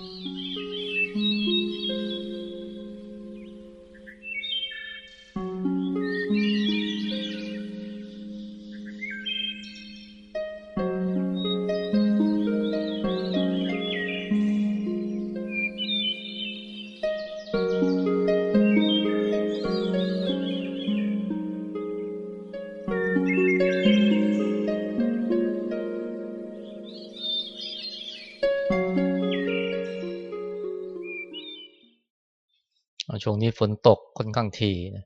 ช่ นี้ฝนตกค่อนข้างทีนะ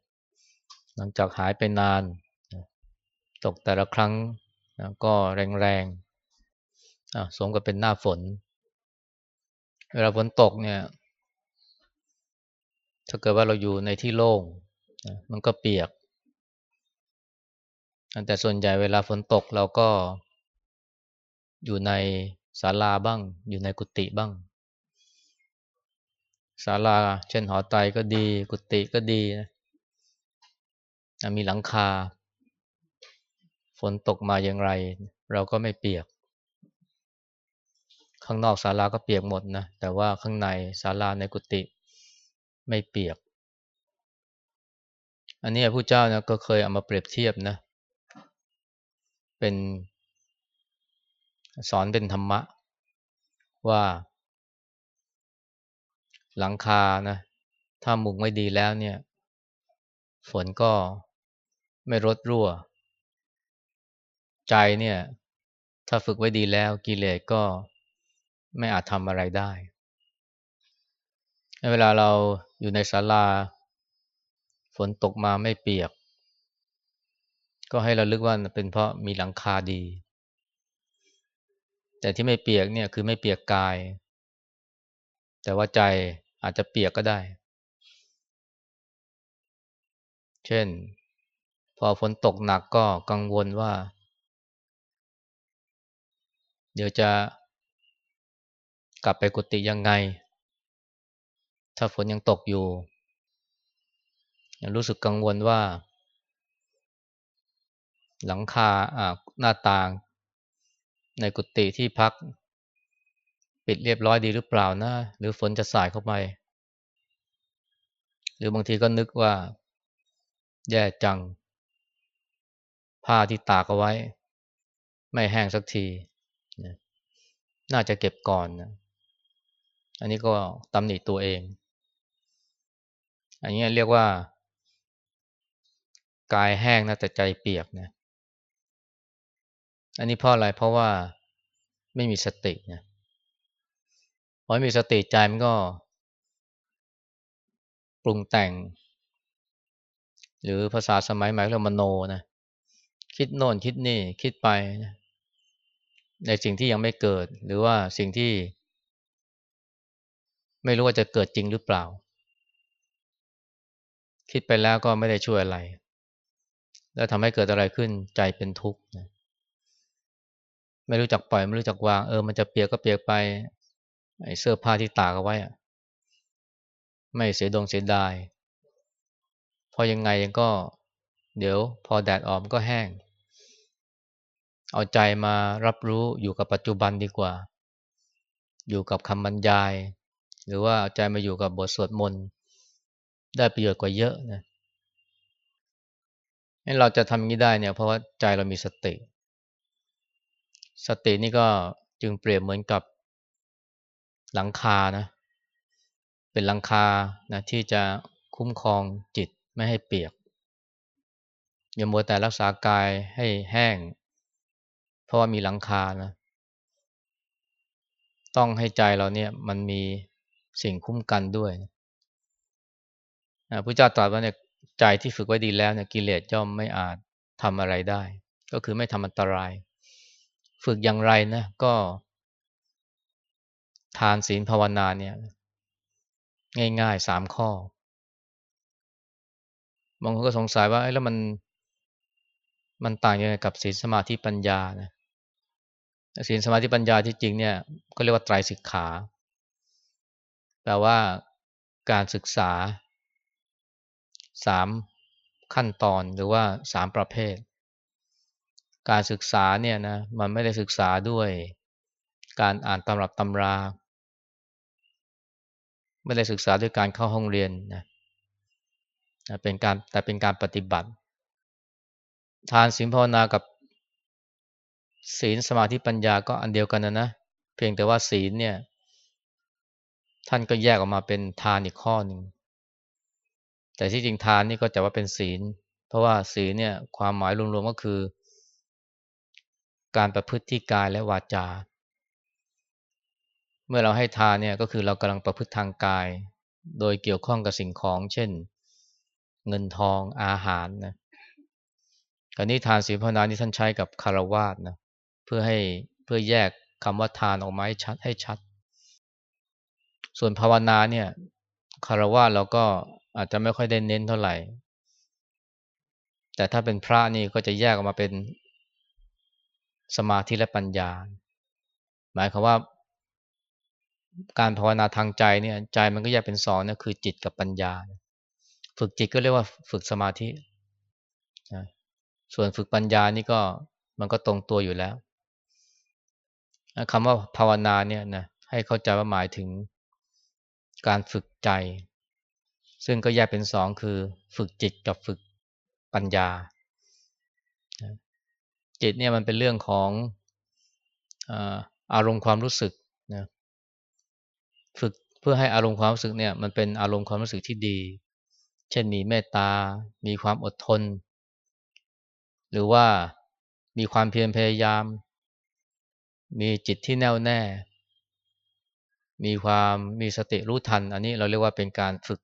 หลังจากหายไปนานนะตกแต่ละครั้งนะก็แรงๆสมกับเป็นหน้าฝน เวลาฝนตกเนี่ย ถ้าเกิดว่าเราอยู่ในที่โล่งนะมันก็เปียก แต่ส่วนใหญ่เวลาฝนตกเราก็อยู่ในศาลาบ้าง อยู่ในกุฏิบ้าง ศาลา เช่นหอไตก็ดี กุฏิก็ดีนะมีหลังคา ฝนตกมาอย่างไร เราก็ไม่เปียก ข้างนอกศาลาก็เปียกหมดนะแต่ว่าข้างในศาลาในกุฏิไม่เปียก อันนี้พระเจ้านะก็เคยเอามาเปรียบเทียบนะเป็นสอนเป็นธรรมะว่า หลังคานะถ้ามุงไม่ดีแล้วเนี่ย ฝนก็ไม่รดรั่ว ใจเนี่ย ถ้าฝึกไว้ดีแล้วกิเลสก็ไม่อาจทำอะไรได้ เวลาเราอยู่ในศาลา ฝนตกมาไม่เปียก ก็ให้เราลึกว่าเป็นเพราะมีหลังคาดี แต่ที่ไม่เปียกเนี่ยคือไม่เปียกกาย แต่ว่าใจ อาจจะเปียกก็ได้ เช่น พอฝนตกหนักก็กังวลว่า เดี๋ยวจะกลับไปกุฏิยังไง ถ้าฝนยังตกอยู่รู้สึกกังวลว่า หลังคาหน้าต่าง ในกุฏิที่พัก ปิดเรียบร้อยดีหรือเปล่านะ หรือฝนจะสายเข้าไป หรือบางทีก็นึกว่า แย่จัง ผ้าที่ตากเอาไว้ ไม่แห้งสักที น่าจะเก็บก่อนนะอันนี้ก็ตำหนิตัวเอง อันนี้เรียกว่า กายแห้งนะแต่ใจเปียกนะ อันนี้เพราะอะไรเพราะว่าไม่มีสตินะ พอมีสติใจมันก็ ปรุงแต่ง หรือภาษาสมัยใหม่เรียกมโนนะคิดโน่นคิดนี่คิดไปนะในสิ่งที่ยังไม่เกิด หรือว่าสิ่งที่ ไม่รู้ว่าจะเกิดจริงหรือเปล่า คิดไปแล้วก็ไม่ได้ช่วยอะไร แล้วทำให้เกิดอะไรขึ้นใจเป็นทุกข์นะไม่รู้จักปล่อย ไม่รู้จักวางเออมันจะเปียกก็เปียกไป ไอ้เสื้อผ้าที่ตากเอาไว้อะไม่เสียดงเสียดายพอยังไงยังก็ เดี๋ยวพอแดดออกมันก็แห้ง เอาใจมารับรู้อยู่กับปัจจุบันดีกว่า อยู่กับคำบรรยาย หรือว่าเอาใจมาอยู่กับบทสวดมนต์ได้ประโยชน์กว่าเยอะนะให้เราจะทำอย่างนี้ได้เนี่ย เพราะว่าใจเรามีสติ สตินี่ก็จึงเปรียบเหมือนกับ หลังคานะเป็นหลังคานะที่จะคุ้มครองจิตไม่ให้เปียกอย่ามัวแต่รักษากายให้แห้ง เพราะว่ามีหลังคานะต้องให้ใจเราเนี่ยมันมีสิ่งคุ้มกันด้วยพระเจ้าตรัสว่าเนี่ยใจที่ฝึกไว้ดีแล้วเนี่ยกิเลสย่อมไม่อาจทำอะไรได้ ก็คือไม่ทำอันตราย ฝึกอย่างไรนะก็ ทานศีลภาวนาเนี่ย ง่ายๆสามข้อบางคนก็สงสัยว่าแล้วมันมันต่างยังไงกับศีลสมาธิปัญญานะศีลสมาธิปัญญาที่จริงเนี่ย ก็เรียกว่าไตรสิกขาแปลว่าการศึกษาสามขั้นตอนหรือว่าสามประเภท การศึกษาเนี่ยนะมันไม่ได้ศึกษาด้วยการอ่านตำรับตำรา ไม่ได้ศึกษาด้วยการเข้าห้องเรียนนะเป็นการแต่เป็นการปฏิบัติ ทานศีลภาวนากับศีลสมาธิปัญญาก็อันเดียวกันนะนะเพียงแต่ว่าศีลเนี่ย ท่านก็แยกออกมาเป็นทานอีกข้อหนึ่งแต่ที่จริงทานนี่ก็จะว่าเป็นศีล เพราะว่าศีลเนี่ยความหมายรวมๆก็คือ การประพฤติที่กายและวาจา เมื่อเราให้ทานเนี่ยก็คือเรากำลังประพฤติทางกาย โดยเกี่ยวข้องกับสิ่งของ เช่น เงินทองอาหารนะการนี้ทานศีลภาวนานี่ท่านใช้กับคารวาสนะเพื่อให้เพื่อแยกคำว่าทานออกมาให้ชัดให้ชัด ส่วนภาวนาเนี่ยคารวะเราก็อาจจะไม่ค่อยได้เน้นเท่าไหร่ แต่ถ้าเป็นพระนี่ก็จะแยกออกมาเป็นสมาธิและปัญญา หมายความว่า การภาวนาทางใจเนี่ยใจมันก็แยกเป็นสองนะคือจิตกับปัญญา ฝึกจิตก็เรียกว่าฝึกสมาธินะส่วนฝึกปัญญานี่ก็มันก็ตรงตัวอยู่แล้วคำว่าภาวนาเนี่ยนะให้เข้าใจว่าหมายถึงการฝึกใจ ซึ่งก็แยกเป็นสองคือ ฝึกจิตกับฝึกปัญญา จิตเนี่ยมันเป็นเรื่องของอารมณ์ความรู้สึกนะ ฝึกเพื่อให้อารมณ์ความรู้สึกเนี่ยมันเป็นอารมณ์ความรู้สึกที่ดี เช่นมีเมตตา มีความอดทน หรือว่ามีความเพียรพยายาม มีจิตที่แน่วแน่ มีความมีสติรู้ทัน อันนี้เราเรียกว่าเป็นการฝึก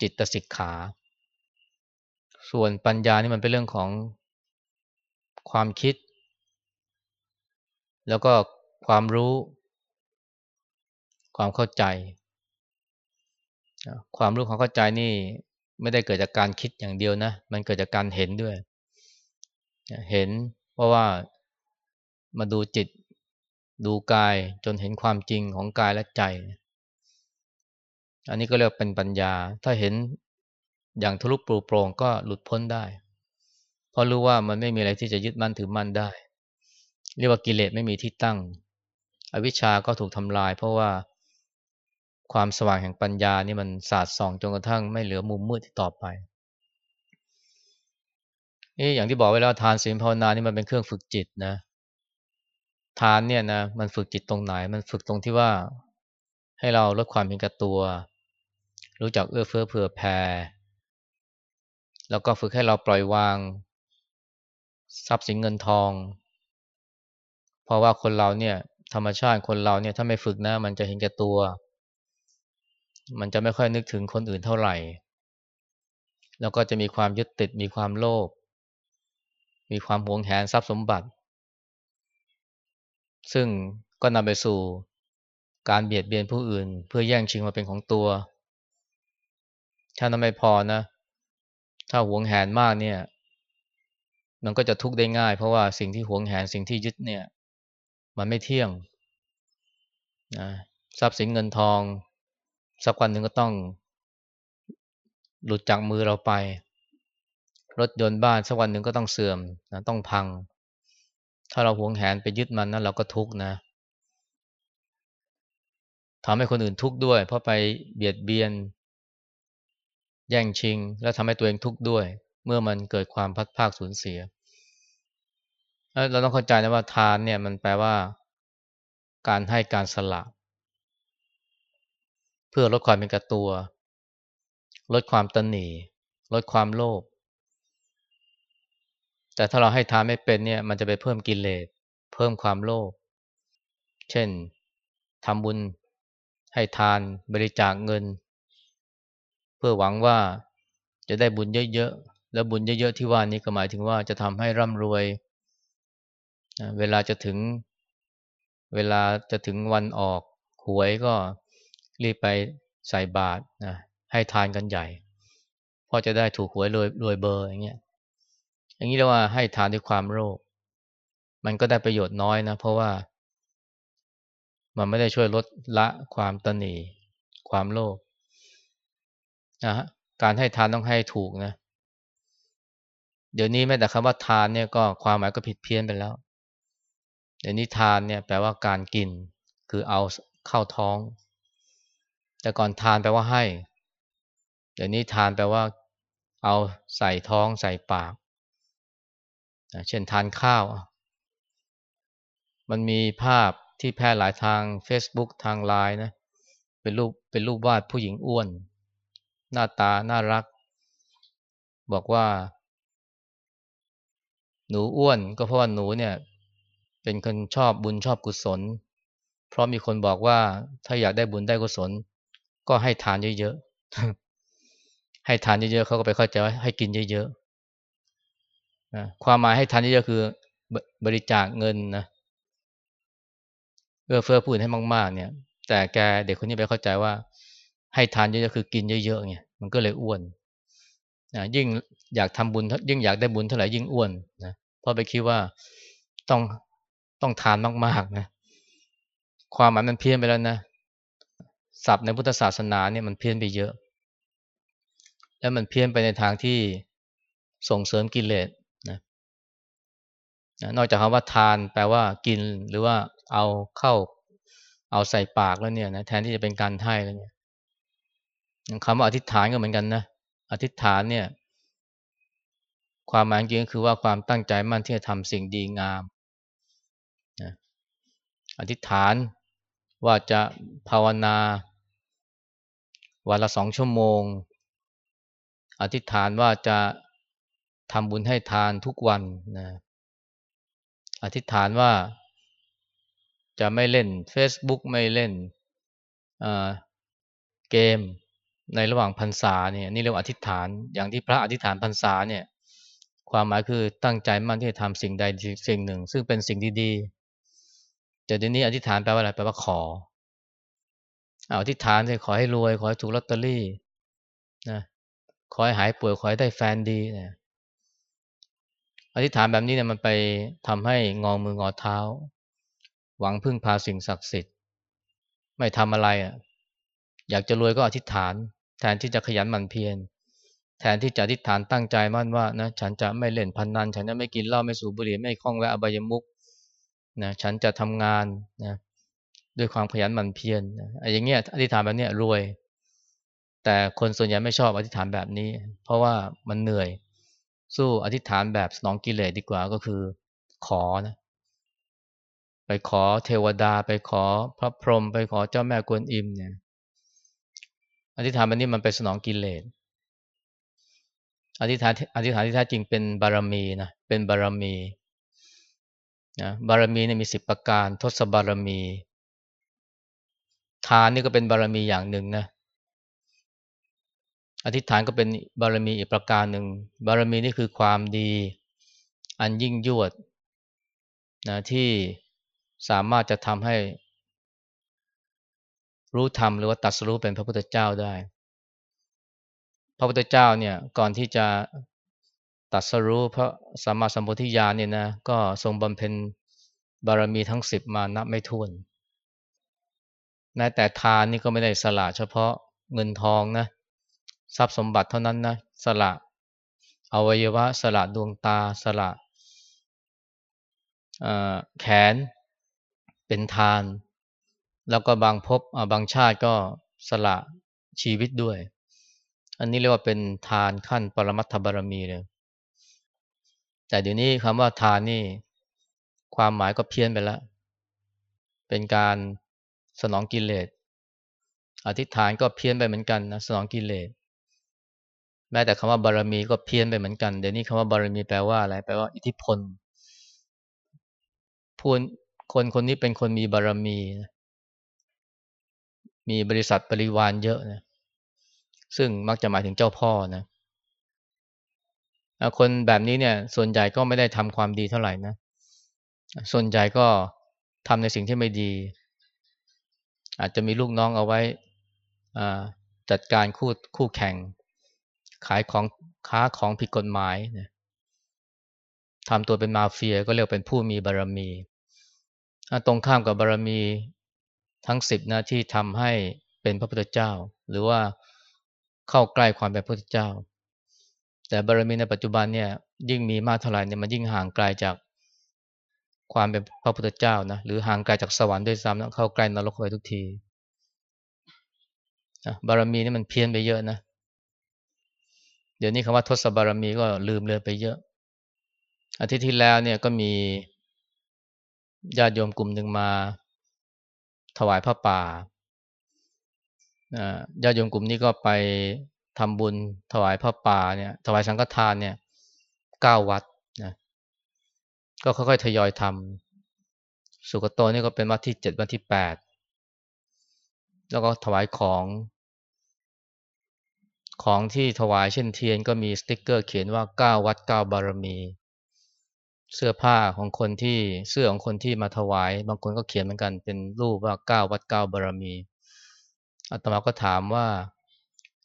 จิตสิกขา ส่วนปัญญานี่มันเป็นเรื่องของความคิด แล้วก็ความรู้ ความเข้าใจ ความรู้ความเข้าใจนี่ไม่ได้เกิดจากการคิดอย่างเดียวนะ มันเกิดจากการเห็นด้วย เห็นเพราะว่ามาดูจิตดูกายจนเห็นความจริงของกายและใจ อันนี้ก็เรียกเป็นปัญญา ถ้าเห็นอย่างทะลุปรูโปร่งก็หลุดพ้นได้ เพราะรู้ว่ามันไม่มีอะไรที่จะยึดมั่นถือมั่นได้ เรียกว่ากิเลสไม่มีที่ตั้ง อวิชชาก็ถูกทำลาย เพราะว่า ความสว่างแห่งปัญญานี่มันสาดส่องจนกระทั่งไม่เหลือมุมมืดที่ต่อไปนี่อย่างที่บอกไว้แล้วทานศีลภาวนานี่มันเป็นเครื่องฝึกจิตนะ ทานเนี่ยนะมันฝึกจิตตรงไหน มันฝึกตรงที่ว่า ให้เราลดความเป็นกระตัว รู้จักเอื้อเฟื้อเผื่อแผ่แล้วก็ฝึกให้เราปล่อยวาง ทรัพย์สินเงินทอง เพราะว่าคนเราเนี่ย ธรรมชาติคนเราเนี่ยถ้าไม่ฝึกนะ มันจะเห็นแก่ตัว มันจะไม่ค่อยนึกถึงคนอื่นเท่าไหร่ แล้วก็จะมีความยึดติดมีความโลภมีความหวงแหนทรัพย์สมบัติ ซึ่งก็นำไปสู่การเบียดเบียนผู้อื่น เพื่อแย่งชิงมาเป็นของตัว ถ้านั้นไม่พอนะ ถ้าหวงแหนมากเนี่ย มันก็จะทุกข์ได้ง่าย เพราะว่าสิ่งที่หวงแหนสิ่งที่ยึดเนี่ย มันไม่เที่ยงนะทรัพย์สินเงินทอง สักวันหนึ่งก็ต้อง หลุดจากมือเราไป รถยนต์บ้านสักวันหนึ่งก็ต้องเสื่อมนะต้องพัง ถ้าเราหวงแหนไปยึดมันนั้นเราก็ทุกข์นะทำให้คนอื่นทุกข์ด้วย เพราะไปเบียดเบียน แย่งชิง แล้วทำให้ตัวเองทุกข์ด้วย เมื่อมันเกิดความพัดภาคสูญเสีย เราต้องเข้าใจนะว่าทานเนี่ยมันแปลว่า การให้การสละ พื่อลดความเป็นกระตัว ลดความตนหนีลดความโลภแต่ถ้าเราให้ทานไม่เป็นเนี่ย มันจะไปเพิ่มกิเลสเพิ่มความโลภเช่นทำบุญให้ทานบริจาคเงิน เพื่อหวังว่าจะได้บุญเยอะๆแล้วบุญเยอะๆที่ว่านี้ก็หมายถึงว่าจะทำให้ร่ำรวย เวลาจะถึง เวลาจะถึงวันออกหวยก็ รีบไปใส่บาตรนะให้ทานกันใหญ่พราะจะได้ถูกหวยรวยรวยเบอร์อย่างเงี้ยอย่างนี้เรียกว่าให้ทานด้วยความโลภมันก็ได้ประโยชน์น้อยนะ เพราะว่า มันไม่ได้ช่วยลดละความตนีความโลภนะฮะการให้ทานต้องให้ถูกนะ เดี๋ยวนี้แม้แต่คำว่าทานเนี่ยก็ความหมายก็ผิดเพี้ยนไปแล้ว เดี๋ยวนี้ทานเนี่ยแปลว่าการกิน คือเอาเข้าท้อง แต่ก่อนทานแปลว่าให้ เดี๋ยวนี้ทานแปลว่า เอาใส่ท้องใส่ปาก เช่นทานข้าว มันมีภาพที่แพร่หลายทาง Facebook ทางไลน์นะ เป็นรูปเป็นรูปวาดผู้หญิงอ้วน หน้าตาน่ารัก บอกว่า หนูอ้วนก็เพราะว่าหนูเนี่ย เป็นคนชอบบุญชอบกุศล เพราะมีคนบอกว่าถ้าอยากได้บุญได้กุศล ก็ให้ทานเยอะๆให้ทานเยอะๆเขาก็ไปเข้าใจว่าให้กินเยอะๆความหมายให้ทานเยอะๆคือบริจาคเงินนะเอื้อเฟื้อผู้อื่นให้มากๆ เนี่ย แต่แกเด็กคนนี้ไปเข้าใจว่า ให้ทานเยอะๆคือกินเยอะๆไงมันก็เลยอ้วนนะยิ่งอยากทำบุญยิ่งอยากได้บุญเท่าไหร่ยิ่งอ้วนนะเพราะไปคิดว่าต้องต้องทานมากๆนะความหมายมันเพี้ยนไปแล้วนะ ศัพท์ในพุทธศาสนาเนี่ยมันเพี้ยนไปเยอะ แล้วมันเพี้ยนไปในทางที่ส่งเสริมกิเลสนะนอกจากคำว่าทานแปลว่ากินหรือว่าเอาเข้าเอาใส่ปากแล้วเนี่ยนะแทนที่จะเป็นการให้แล้วเนี่ยคำว่าอธิษฐานก็เหมือนกันนะอธิษฐานเนี่ย ความหมายจริงก็คือว่าความตั้งใจมั่นที่จะทำสิ่งดีงามนะอธิษฐานว่าจะภาวนา วันละสองชั่วโมง อธิษฐานว่าจะทำบุญให้ทานทุกวันนะอธิษฐานว่าจะไม่เล่น Facebook ไม่เล่นเกมในระหว่างพรรษาเนี่ยนี่เรียกว่าอธิษฐานอย่างที่พระอธิษฐานพรรษาเนี่ยความหมายคือตั้งใจมั่นที่จะทำสิ่งใดสิ่งหนึ่ง ซึ่งเป็นสิ่งดีๆแต่เดี๋ยวนี้อธิษฐานแปลว่าอะไรแปลว่าขอ เอาอธิษฐานเลยขอให้รวย ขอให้ถูกลอตเตอรี่นะขอให้หายป่วยขอให้ได้แฟนดีนะอธิษฐานแบบนี้เนี่ยมันไปทำให้งอมืองอเท้า หวังพึ่งพาสิ่งศักดิ์สิทธิ์ ไม่ทำอะไรอะ อยากจะรวยก็อธิษฐาน แทนที่จะขยันหมั่นเพียรแทนที่จะอธิษฐานตั้งใจมั่นว่านะฉันจะไม่เล่นพันนันฉันจะไม่กินเหล้าไม่สูบบุหรี่ไม่คล้องแวะอบายมุกนะฉันจะทำงานนะ ด้วยความขยันหมั่นเพียรไอ้อย่างเงี้ยอธิษฐานแบบเนี้ยรวย แต่คนส่วนใหญ่ไม่ชอบอธิษฐานแบบนี้ เพราะว่ามันเหนื่อย สู้อธิษฐานแบบสนองกิเลสดีกว่าก็คือขอนะไปขอเทวดา ไปขอพระพรหมไปขอเจ้าแม่กวนอิมเนี่ยอธิษฐานแบบนี้มันไปสนองกิเลสอธิษฐานอธิษฐานที่แท้จริงเป็นบารมีนะเป็นบารมีนะบารมีเนี่ยมีสิบประการ ทศบารมี ทานนี่ก็เป็นบารมีอย่างหนึ่งนะอธิษฐานก็เป็นบารมีอีกประการหนึ่ง บารมีนี่คือความดีอันยิ่งยวดนะที่สามารถจะทำให้รู้ธรรมหรือว่าตัดสรู้เป็นพระพุทธเจ้าได้ พระพุทธเจ้าเนี่ยก่อนที่จะตัดสรู้พระสัมมาสัมพุทธิญาณเนี่ยนะก็ทรงบำเพ็ญบารมีทั้งสิบมานับไม่ถ้วน แม้แต่ทานนี่ก็ไม่ได้สละเฉพาะเงินทองนะทรัพย์สมบัติเท่านั้นนะสละอวัยวะ สละดวงตาสละแขนเป็นทาน แล้วก็บางพบบางชาติก็สละชีวิตด้วย อันนี้เรียกว่าเป็นทานขั้นปรมัตถบารมีเลยแต่เดี๋ยวนี้คำว่าทานนี่ ความหมายก็เพี้ยนไปแล้ว เป็นการ สนองกิเลสอธิษฐานก็เพี้ยนไปเหมือนกันนะสนองกิเลสแม้แต่คำว่าบารมีก็เพี้ยนไปเหมือนกันเดี๋ยวนี้คำว่าบารมีแปลว่าอะไรแปลว่าอิทธิพลพูนคนคนนี้เป็นคนมีบารมีนะมีบริษัทบริวารเยอะนะซึ่งมักจะหมายถึงเจ้าพ่อนะคนแบบนี้เนี่ย ส่วนใหญ่ก็ไม่ได้ทำความดีเท่าไหร่นะ ส่วนใหญ่ก็ทำในสิ่งที่ไม่ดี อาจจะมีลูกน้องเอาไว้จัดการคู่คู่แข่ง ขายของค้าของผิดกฎหมายนะทำตัวเป็นมาเฟียก็เรียกเป็นผู้มีบารรมี ตรงข้ามกับบารรมีทั้งสิบนะที่ทำให้เป็นพระพุทธเจ้า หรือว่าเข้าใกล้ความเป็นพระพุทธเจ้า แต่บารมีในปัจจุบันเนี่ยยิ่งมีมากเท่าไหร่เนี่ยมันยิ่งห่างไกลจาก ความเป็นพระพุทธเจ้านะหรือห่างไกลจากสวรรค์ด้วยซ้ำนะเข้าใกล้นรกไปทุกทีบารมีนี่มันเพี้ยนไปเยอะนะเดี๋ยวนี้คำว่าทศบารมีก็ลืมเลยไปเยอะ อาทิตย์ที่แล้วเนี่ยก็มีญาติโยมกลุ่มหนึ่งมาถวายพระป่าญาติโยมกลุ่มนี้ก็ไปทำบุญถวายพระป่าเนี่ย ถวายสังฆทานเนี่ยเก้าวัด ก็ค่อยๆทยอยทำสุกโตนี่ก็เป็นวัดที่เจ็ดวัดที่แปดแล้วก็ถวายของ ของที่ถวายเช่นเทียนก็มีสติกเกอร์เขียนว่าเก้าวัดเก้าบารมี เสื้อผ้าของคนที่เสื้อของคนที่มาถวาย บางคนก็เขียนเหมือนกันเป็นรูปว่าเก้าวัดเก้าบารมีอาตมาก็ถามว่า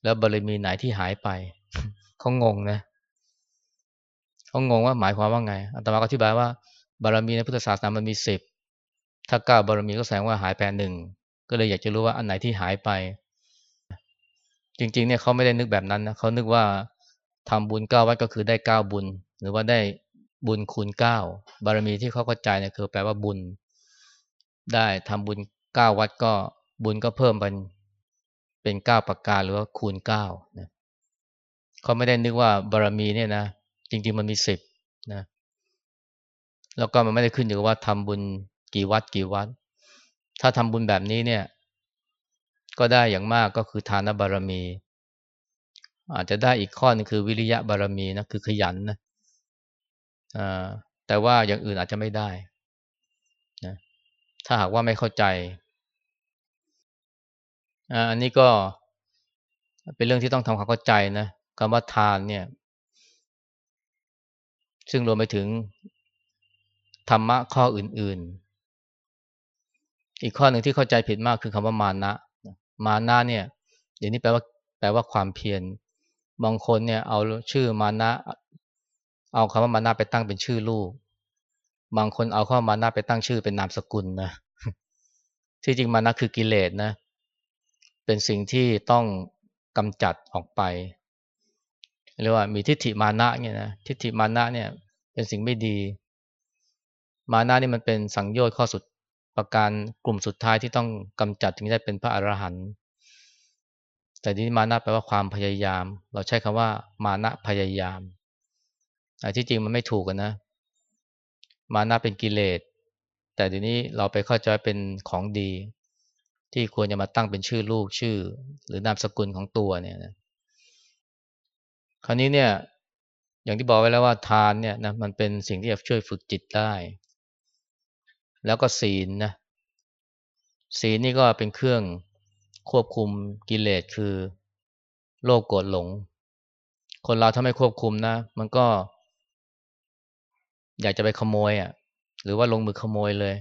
แล้วบารมีไหนที่หายไปเขางงนะ เขางงว่าหมายความว่าไงอาตมาก็อธิบายว่า บารมีในพุทธศาสนามันมีสิบถ้าเก้าบารมีก็แสดงว่าหายไปหนึ่งก็เลยอยากจะรู้ว่าอันไหนที่หายไป จริงๆเนี่ยเขาไม่ได้นึกแบบนั้นนะเขานึกว่าทำบุญเก้าวัดก็คือได้เก้าบุญ หรือว่าได้บุญคูณเก้าบารมีที่เขาเข้าใจเนี่ยคือแปลว่าบุญ ได้ทำบุญเก้าวัดก็บุญก็เพิ่มเป็นเป็นเก้าประการหรือว่าคูณเก้านะเขาไม่ได้นึกว่าบารมีเนี่ยนะ จริงๆมันมีสิบนะแล้วก็มันไม่ได้ขึ้นอยู่กับว่าทำบุญกี่วัดกี่วัด ถ้าทำบุญแบบนี้เนี่ย ก็ได้อย่างมากก็คือทานบารมี อาจจะได้อีกข้อนึงคือวิริยะบารมีนะคือขยันนะแต่ว่าอย่างอื่นอาจจะไม่ได้นะถ้าหากว่าไม่เข้าใจอันนี้ก็เป็นเรื่องที่ต้องทำความเข้าใจนะคำว่าทานเนี่ย ซึ่งรวมไปถึงธรรมะข้ออื่น ๆ อีกข้อหนึ่งที่เข้าใจผิดมากคือคำว่ามานะ มานะเนี่ยเดี๋ยวนี้แปลว่าแปลว่าความเพียรบางคนเนี่ยเอาชื่อมานะ เอาคำว่ามานะไปตั้งเป็นชื่อลูก บางคนเอาคำว่ามานะไปตั้งชื่อเป็นนามสกุลนะที่จริงมานะคือกิเลสนะ เป็นสิ่งที่ต้องกำจัดออกไป เรียกว่ามีทิฏฐิมานะเนี่ยนะทิฏฐิมานะเนี่ย เป็นสิ่งไม่ดี มานะนี่มันเป็นสังโยชน์ข้อสุดประการกลุ่มสุดท้ายที่ต้องกำจัดถึงได้เป็นพระอรหันต์แต่ที่มานะแปลว่าความพยายาม เราใช้คำว่า มานะพยายามแต่ที่จริงมันไม่ถูกกันนะ มานะเป็นกิเลสแต่ทีนี้เราไปเข้าใจเป็นของดี ที่ควรจะมาตั้งเป็นชื่อลูกชื่อ หรือนามสกุลของตัวเนี่ยนะ คราวนี้เนี่ยอย่างที่บอกไว้แล้วว่าทานเนี่ยนะมันเป็นสิ่งที่จะช่วยฝึกจิตได้ แล้วก็ศีลนะศีลนี่ก็เป็นเครื่องควบคุมกิเลสคือโลภโกรธหลง คนเราถ้าไม่ควบคุมนะ มันก็ อยากจะไปขโมยอะ หรือว่าลงมือขโมยเลย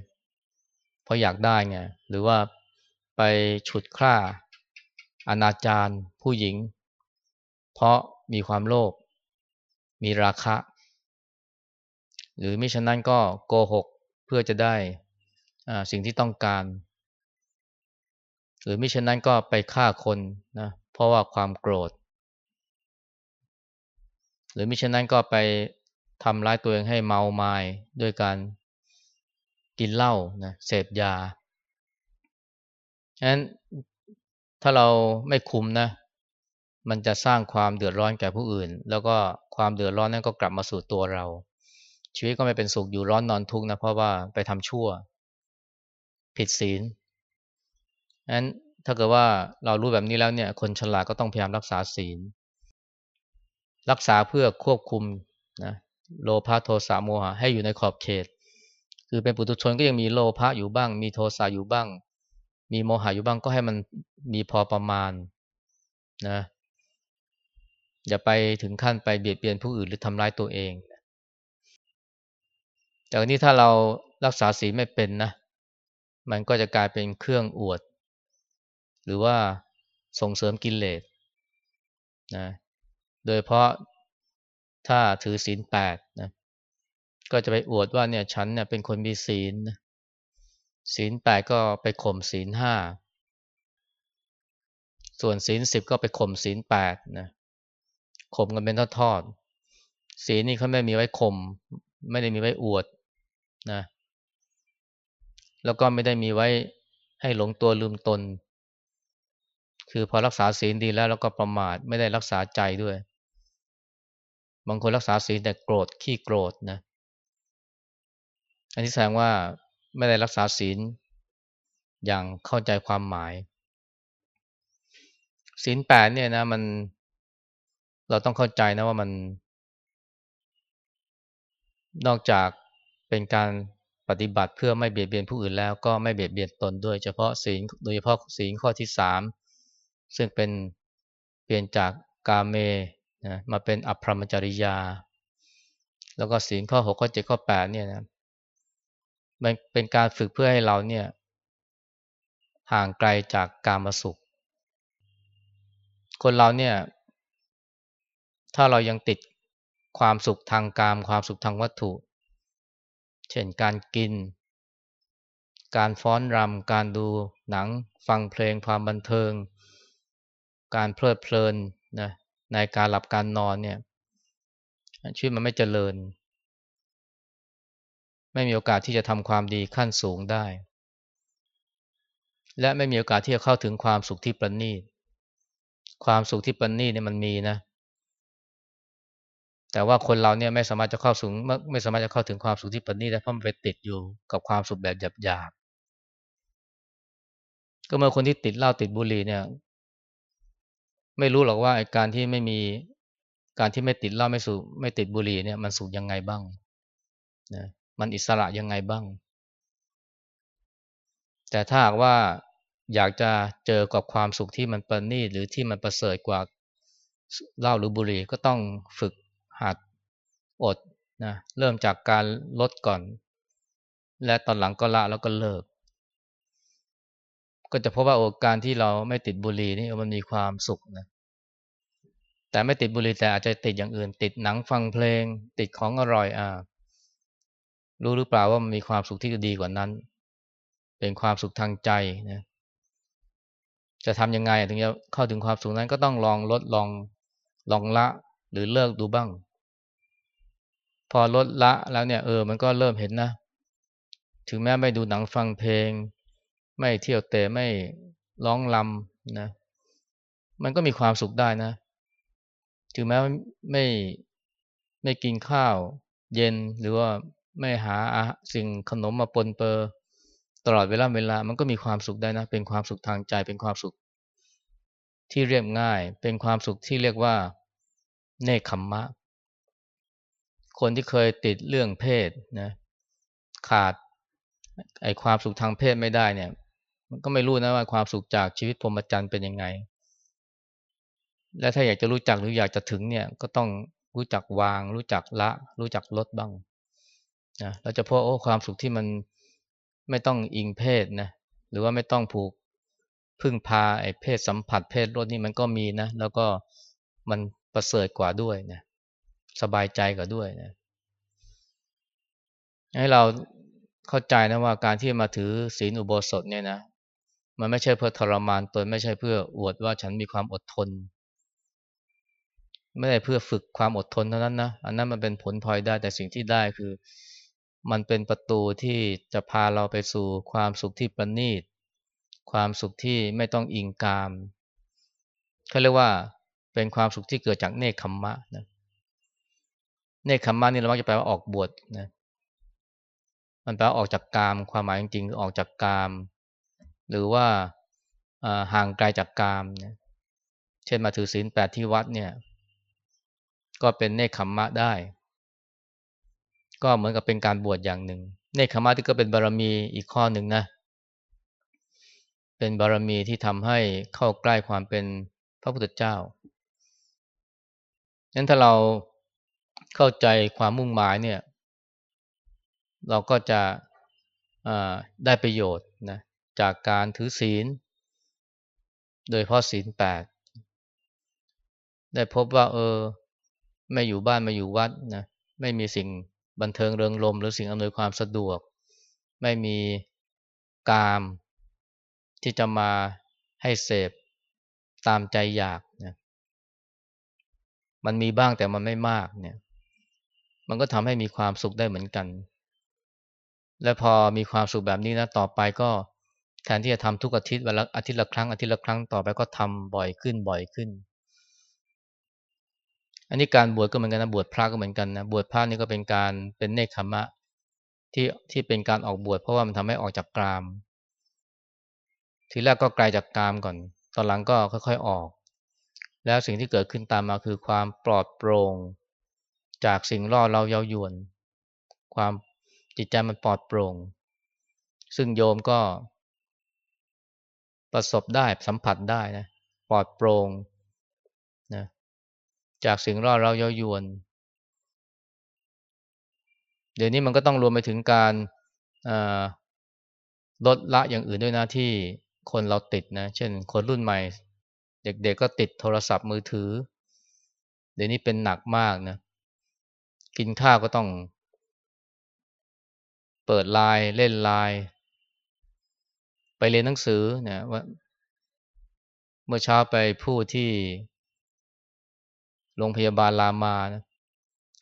เพราะอยากได้ไงหรือว่าไปฉุดฆ่าอนาจารผู้หญิง เพราะ มีความโลภมีราคะ หรือมิฉะนั้นก็โกหกเพื่อจะได้สิ่งที่ต้องการ หรือมิฉะนั้นก็ไปฆ่าคนนะเพราะว่าความโกรธ หรือมิฉะนั้นก็ไปทำร้ายตัวเองให้เมาไมา้ด้วยการกินเหล้านะเสพยาฉะนั้นถ้าเราไม่คุมนะ มันจะสร้างความเดือดร้อนแก่ผู้อื่น แล้วก็ความเดือดร้อนนั้นก็กลับมาสู่ตัวเรา ชีวิตก็ไม่เป็นสุขอยู่ร้อนนอนทุกข์นะเพราะว่าไปทำชั่ว ผิดศีลนั้นถ้าเกิดว่าเรารู้แบบนี้แล้วเนี่ย คนฉลาดก็ต้องพยายามรักษาศีล รักษาเพื่อควบคุมนะโลภะโทสะโมหะให้อยู่ในขอบเขต คือเป็นปุถุชนก็ยังมีโลภะอยู่บ้าง มีโทสะอยู่บ้าง มีโมหะอยู่บ้างก็ให้มันมีพอประมาณนะ อย่าไปถึงขั้นไปเบียดเบียนผู้อื่นหรือทำร้ายตัวเองแต่นี้ถ้าเรารักษาศีลไม่เป็นนะ มันก็จะกลายเป็นเครื่องอวด หรือว่าส่งเสริมกิเลสนะโดยเพราะถ้าถือศีลแปดนะก็จะไปอวดว่าเนี่ยฉันเนี่ยเป็นคนมีศีลนะศีลแปดก็ไปข่มศีลห้าส่วนศีลสิบก็ไปข่มศีลแปดนะ ข่มกันเป็นทอดๆศีลนี่เขาไม่มีไว้ข่มไม่ได้มีไว้อวดนะแล้วก็ไม่ได้มีไว้ให้หลงตัวลืมตน คือพอรักษาศีลดีแล้วแล้วก็ประมาทไม่ได้รักษาใจด้วย บางคนรักษาศีลแต่โกรธขี้โกรธนะ อันนี้แสดงว่าไม่ได้รักษาศีลอย่างเข้าใจความหมายศีลแปดเนี่ยนะมัน เราต้องเข้าใจนะว่ามัน นอกจากเป็นการปฏิบัติเพื่อไม่เบียดเบียนผู้อื่นแล้วก็ไม่เบียดเบียนตนด้วย เฉพาะศีลโดยเฉพาะศีลข้อที่สามซึ่งเป็นเปลี่ยนจากกาเมนะมาเป็นอภรมจริยา แล้วก็ศีลข้อหกข้อเจ็ดข้อแปดเนี่ยนะมันเป็นการฝึกเพื่อให้เราเนี่ยห่างไกลจากกามสุข คนเราเนี่ย ถ้าเรายังติดความสุขทางกาม ความสุขทางวัตถุ เช่นการกิน การฟ้อนรำการดูหนัง ฟังเพลงความบันเทิง การเพลิดเพลินนะในการหลับการนอนเนี่ยชีวิตมันไม่เจริญ ไม่มีโอกาสที่จะทำความดีขั้นสูงได้ และไม่มีโอกาสที่จะเข้าถึงความสุขที่ประณีตความสุขที่ประณีตเนี่ยมันมีนะ แต่ว่าคนเราเนี่ยไม่สามารถจะเข้าถึงไม่สามารถจะเข้าถึงความสุขที่ประณีตได้เพราะมันไปติดอยู่กับความสุขแบบหยาบๆก็เมื่อคนที่ติดเหล้าติดบุหรี่เนี่ย ไม่รู้หรอกว่าการที่ไม่มีการที่ไม่ติดเหล้าไม่สูบไม่ติดบุหรี่เนี่ยมันสุขยังไงบ้างนะมันอิสระยังไงบ้าง แต่ถ้าหากว่าอยากจะเจอกับความสุขที่มันประณีตหรือที่มันประเสริฐกว่าเหล้าหรือบุหรี่ก็ต้องฝึก หัดอดนะเริ่มจากการลดก่อน และตอนหลังก็ละแล้วก็เลิก ก็จะพบว่าโอการที่เราไม่ติดบุหรี่นี่มันมีความสุขนะแต่ไม่ติดบุหรี่แต่อาจจะติดอย่างอื่น ติดหนังฟังเพลง ติดของอร่อยอ่ารู้หรือเปล่าว่ามันมีความสุขที่ดีกว่านั้น เป็นความสุขทางใจนะจะทำยังไงถึงจะเข้าถึงความสุขนั้นก็ต้องลองลดลองลองละหรือเลิกดูบ้าง พอลดละแล้วเนี่ยเออมันก็เริ่มเห็นนะ ถึงแม้ไม่ดูหนังฟังเพลง ไม่เที่ยวเตะไม่ร้องลำนะ มันก็มีความสุขได้นะ ถึงแม้ไม่ไม่กินข้าวเย็นหรือว่าไม่หาสิ่งขนมมาปนเปื้อตลอดเวลาเวลามันก็มีความสุขได้นะ เป็นความสุขทางใจเป็นความสุข ที่เรียบง่าย เป็นความสุขที่เรียกว่าเนคขมมะ คนที่เคยติดเรื่องเพศนะขาดไอความสุขทางเพศไม่ได้เนี่ย มันก็ไม่รู้นะว่าความสุขจากชีวิตพรหมจรรย์เป็นยังไง และถ้าอยากจะรู้จักหรืออยากจะถึงเนี่ยก็ต้องรู้จักวาง รู้จักละ รู้จักลดบ้างนะเราจะพบโอ้ความสุขที่มันไม่ต้องอิงเพศนะหรือว่าไม่ต้องผูกพึ่งพาไอ้เพศสัมผัสเพศรสนี่มันก็มีนะ แล้วก็มันประเสริฐกว่าด้วยนะ สบายใจกว่าด้วยนะให้เราเข้าใจนะว่าการที่มาถือศีลอุโบสถเนี่ยนะมันไม่ใช่เพื่อทรมานตนไม่ใช่เพื่ออวดว่าฉันมีความอดทน ไม่ได้เพื่อฝึกความอดทนเท่านั้นนะอันนั้นมันเป็นผลพลอยได้แต่สิ่งที่ได้คือ มันเป็นประตูที่จะพาเราไปสู่ความสุขที่ประณีต ความสุขที่ไม่ต้องอิงกามเขาเรียกว่าเป็นความสุขที่เกิดจากเนคขมมะนะ เนคขมมะนี่เรามักจะแปลว่าออกบวชนะมันแปลว่าออกจากกามความหมายจริงๆคือออกจากกาม หรือว่าห่างไกลจากกามนะเช่นมาถือศีลแปดที่วัดเนี่ยก็เป็นเนคขมมะได้ ก็เหมือนกับเป็นการบวชอย่างหนึ่ง เนคขมาที่ก็เป็นบารมีอีกข้อหนึ่งนะ เป็นบารมีที่ทำให้เข้าใกล้ความเป็นพระพุทธเจ้านั้นถ้าเรา เข้าใจความมุ่งหมายเนี่ย เราก็จะได้ประโยชน์นะจากการถือศีล โดยเพราะศีลแปดได้พบว่า เออ ไม่อยู่บ้านไม่อยู่วัดนะไม่มีสิ่งบันเทิงเริงรมหรือสิ่งอำนวยความสะดวก ไม่มีกามที่จะมาให้เสพตามใจอยากนี่ยมันมีบ้างแต่มันไม่มากเนี่ย มันก็ทำให้มีความสุขได้เหมือนกัน และพอมีความสุขแบบนี้นะต่อไปก็แทนที่จะทำทุกอาทิตย์วันละอาทิตย์ละครั้งอาทิตย์ละครั้งต่อไปก็ทำบ่อยขึ้นบ่อยขึ้น อันนี้การบวชก็เหมือนกันนะบวชพระก็เหมือนกันนะบวชพระนี่ก็เป็นการเป็นเนคขมะที่ที่เป็นการออกบวชเพราะว่ามันทำให้ออกจากกราม ทีแรกก็ไกลจากกรามก่อน ตอนหลังก็ค่อยๆออก แล้วสิ่งที่เกิดขึ้นตามมาคือความปลอดโปร่ง จากสิ่งล่อเราเย้ายวน ความจิตใจมันปลอดโปร่ง ซึ่งโยมก็ ประสบได้สัมผัสได้นะปลอดโปร่งนะจากสิ่งล่อเราเย้ายวน เดี๋ยวนี้มันก็ต้องรวมไปถึงการลดละอย่างอื่นด้วยนะที่คนเราติดนะ เช่น คนรุ่นใหม่ เด็กๆก็ติดโทรศัพท์มือถือ เดี๋ยวนี้เป็นหนักมากนะ กินข้าวก็ต้อง เปิดไลน์เล่นไลน์ไปเรียนหนังสือนะว่า เมื่อเช้าไปพูดที่โรงพยาบาลรามานะ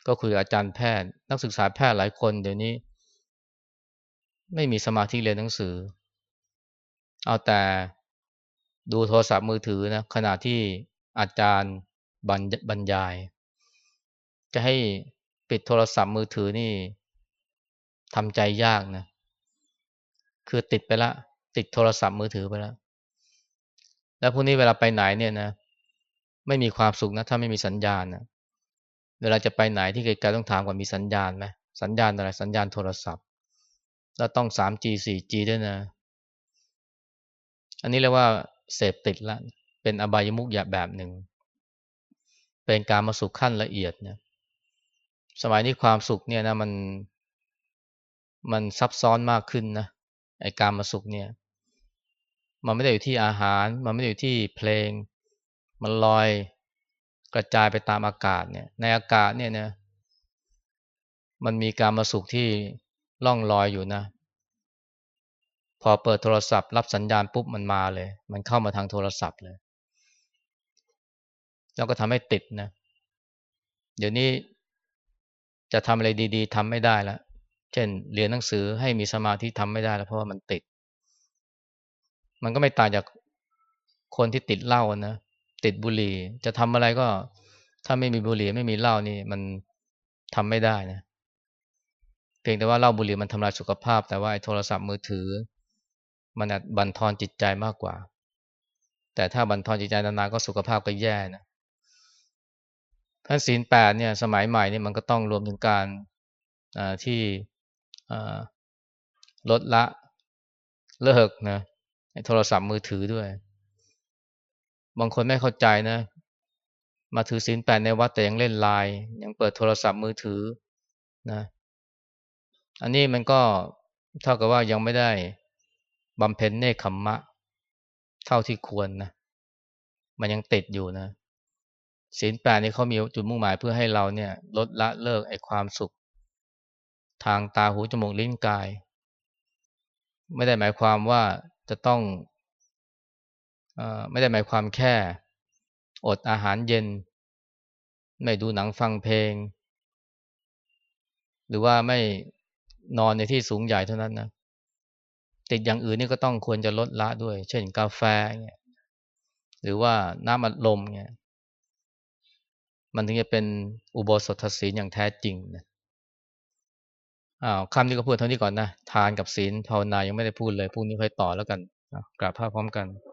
ก็คุยกับอาจารย์แพทย์ นักศึกษาแพทย์หลายคนเดี๋ยวนี้ ไม่มีสมาธิเรียนหนังสือ เอาแต่ดูโทรศัพท์มือถือนะขณะที่อาจารย์บรรยาย จะให้ ปิดโทรศัพท์มือถือนี่ทำใจยากนะ คือติดไปละ ติดโทรศัพท์มือถือไปแล้ว แล้วพวกนี้เวลาไปไหนเนี่ยนะ ไม่มีความสุขนะ ถ้าไม่มีสัญญาณนะเวลาจะไปไหนที่ไกลๆต้องถามก่อนมีสัญญาณไหมสัญญาณอะไร สัญญาณโทรศัพท์ แล้วต้อง 3G 4G ด้วยนะ อันนี้เรียกว่าเสพติดละ เป็นอบายมุกอย่าแบบหนึ่ง เป็นการมาสุขขั้นละเอียดเนี่ย สมัยนี้ความสุขเนี่ยนะมันมันซับซ้อนมากขึ้นนะไอการมาสุขเนี่ย มันไม่ได้อยู่ที่อาหาร มันไม่ได้อยู่ที่เพลง มันลอยกระจายไปตามอากาศเนี่ย ในอากาศเนี่ยนะมันมีการมาสุขที่ล่องลอยอยู่นะ พอเปิดโทรศัพท์รับสัญญาณปุ๊บมันมาเลย มันเข้ามาทางโทรศัพท์เลย แล้วก็ทำให้ติดนะ เดี๋ยวนี้ จะทำอะไรดี ๆทำไม่ได้แล้วเช่น เรียนหนังสือให้มีสมาธิทำไม่ได้แล้วเพราะว่ามันติด มันก็ไม่ต่างจากคนที่ติดเหล้านะติดบุหรี่ จะทำอะไรก็ ถ้าไม่มีบุหรี่ไม่มีเหล้านี่มันทำไม่ได้นะเพียงแต่ว่าเหล้าบุหรี่มันทำลายสุขภาพ แต่ว่าโทรศัพท์มือถือ มันบั่นทอนจิตใจมากกว่า แต่ถ้าบั่นทอนจิตใจนานๆก็สุขภาพก็แย่นะ ท่านศีลแปดเนี่ยสมัยใหม่นี่มันก็ต้องรวมถึงการที่ลดละเลิกนะโทรศัพท์มือถือด้วย บางคนไม่เข้าใจนะ มาถือศีลแปดในวัดแต่ยังเล่นไลน์ยังเปิดโทรศัพท์มือถือนะอันนี้มันก็เท่ากับว่ายังไม่ได้บำเพ็ญเนคขมมะ เท่าที่ควรนะ มันยังติดอยู่นะ ศีลแปดนี่เขามีจุดมุ่งหมายเพื่อให้เราเนี่ยลดละเลิกไอ้ความสุข ทางตาหูจมูกลิ้นกาย ไม่ได้หมายความว่าจะต้องอไม่ได้หมายความแค่ อดอาหารเย็น ไม่ดูหนังฟังเพลง หรือว่าไม่นอนในที่สูงใหญ่เท่านั้นนะติดอย่างอื่นนี่ก็ต้องควรจะลดละด้วย เช่นกาแฟเนี่ยหรือว่าน้ำอัดลมเนี่ย มันถึงจะเป็นอุโบสถศีลอย่างแท้จริงนะอ้าวคำนี้ก็พูดเท่านี้ก่อนนะ ทานกับศีลภาวนายังไม่ได้พูดเลยพรุ่งนี้ค่อยต่อแล้วกันกราบพระพร้อมกัน